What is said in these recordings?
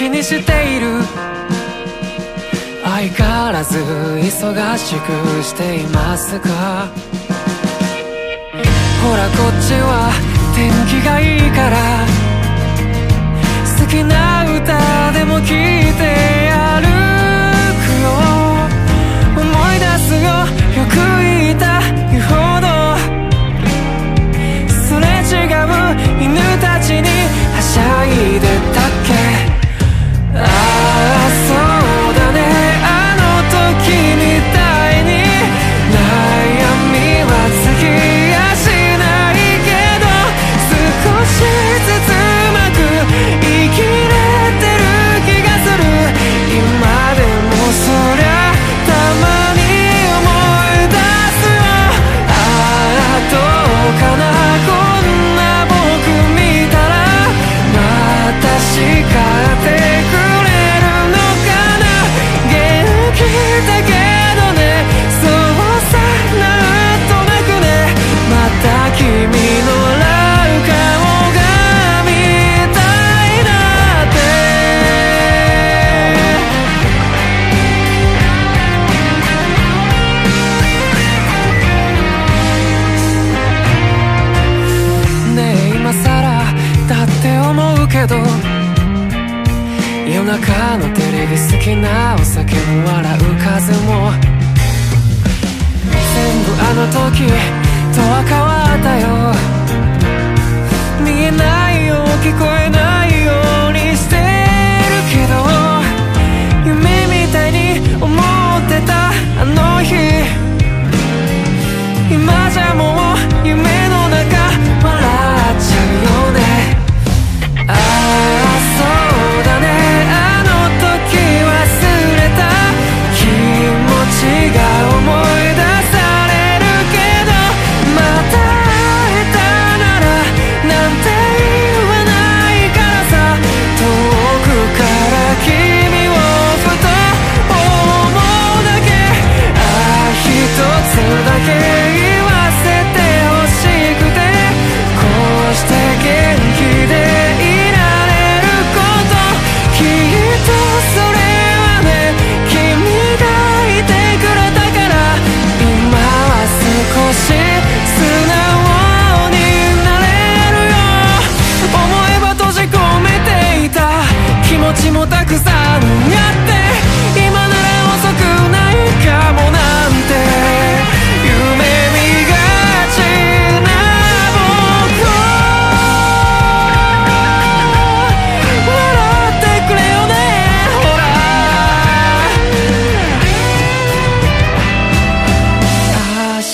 気にしている。相変わらず忙しくしていますか。ほらこっちは天気がいいから。好きな夜中のテレビ好きなお酒も笑う風も。全部あの時。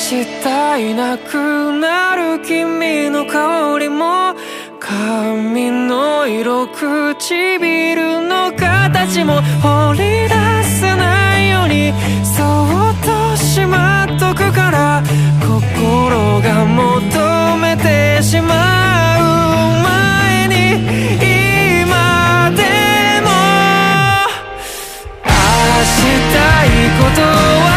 したいなくなる君の香りも髪の色唇の形も掘り出せないようにそっとしまっとくから心が求めてしまう前に今でも明日したいことは